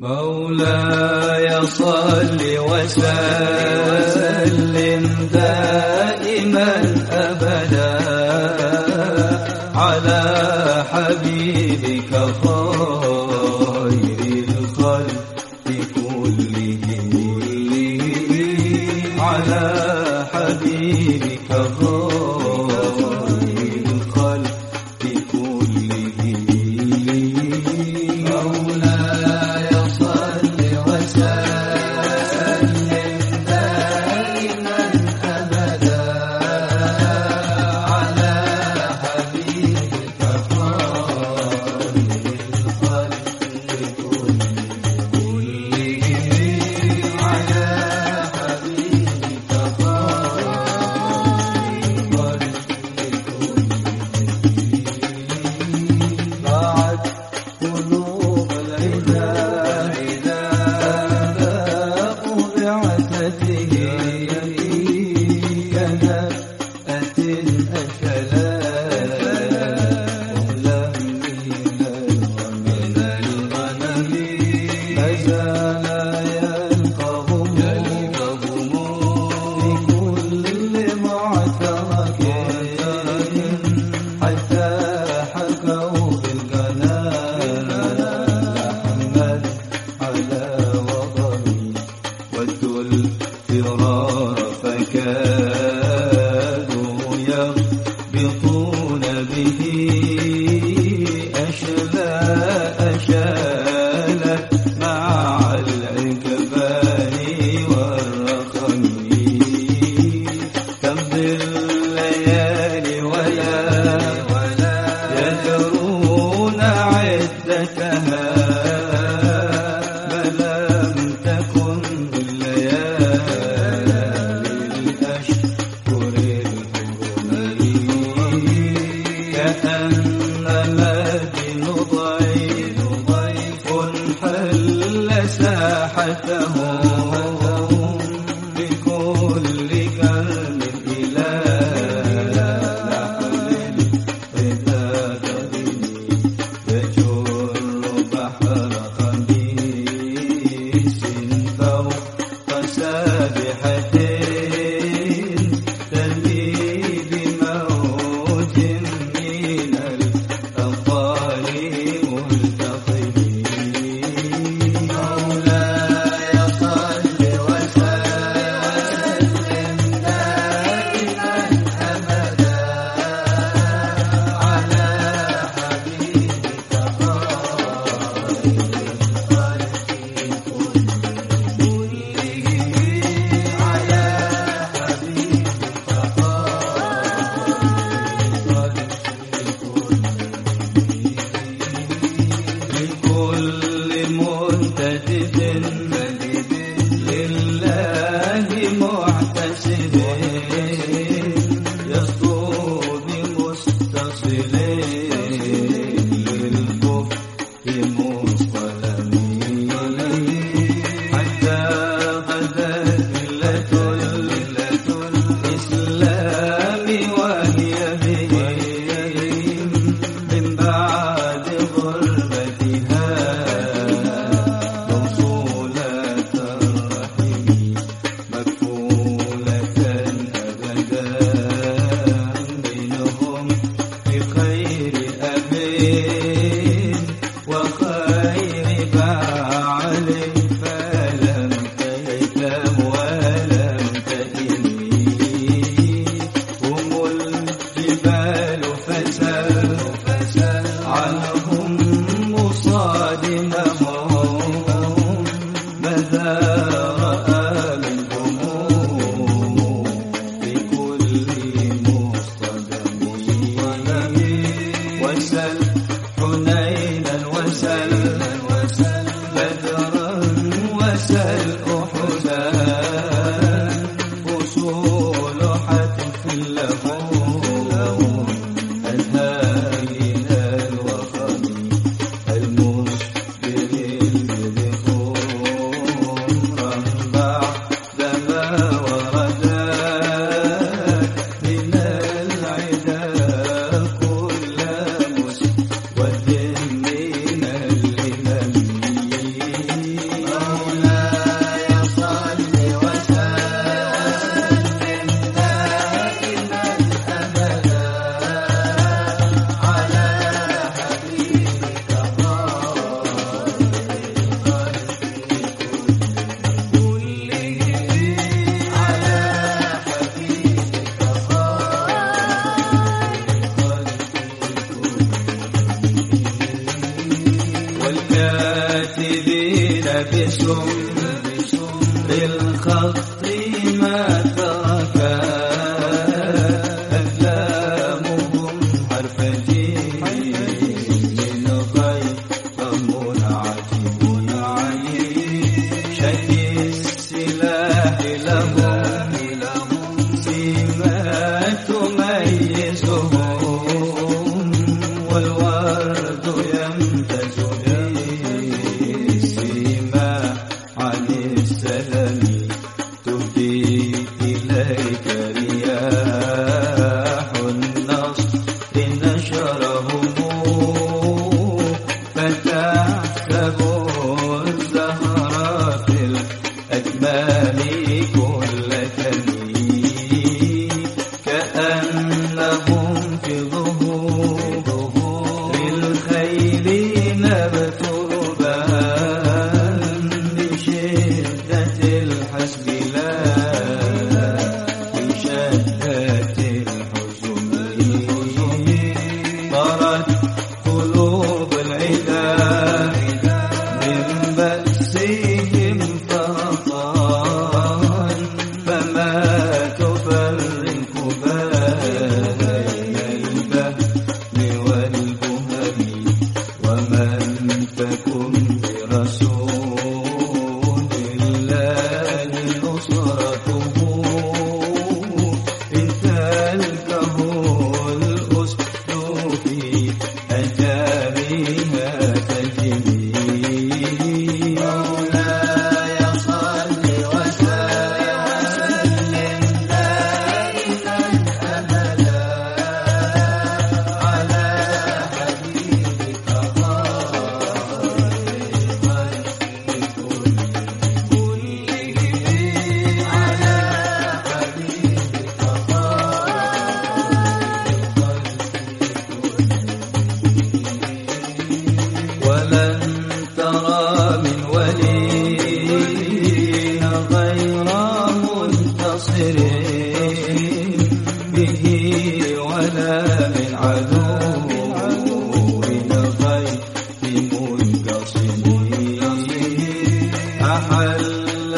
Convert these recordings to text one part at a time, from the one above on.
مولاي صل وسلم دائما أبدا على حبيبك خير الخلق كلهم على حبيبك خير So.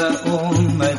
أحل